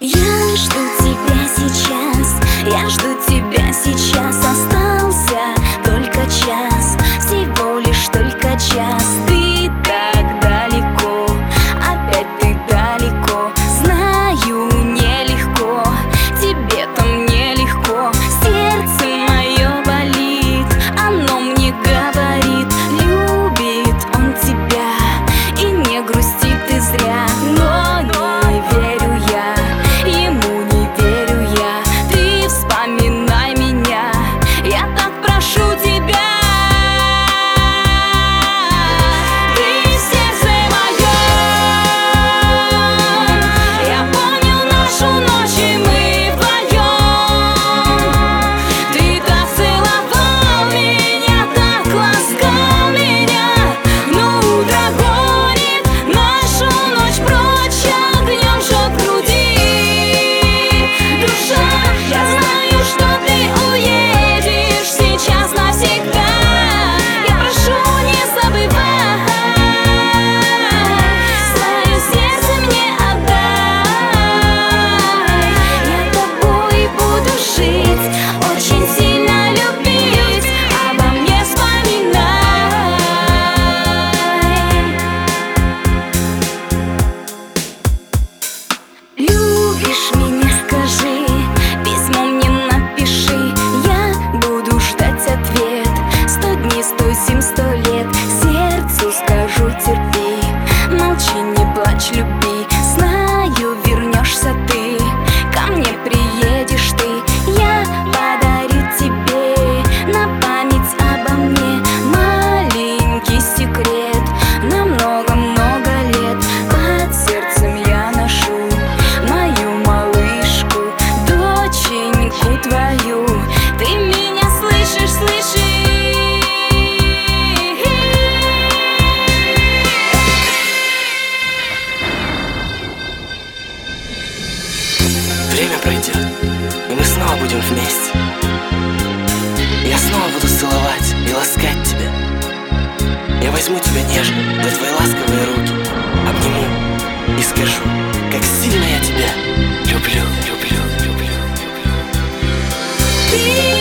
Я жду тебя сейчас, я жду тебя сейчас. ночь любви будем вместе Я снова буду целовать и ласкать тебя. Я возьму тебя нежно за твои ласковые руки. Обниму и скажу, как сильно я тебя люблю, люблю, люблю, люблю.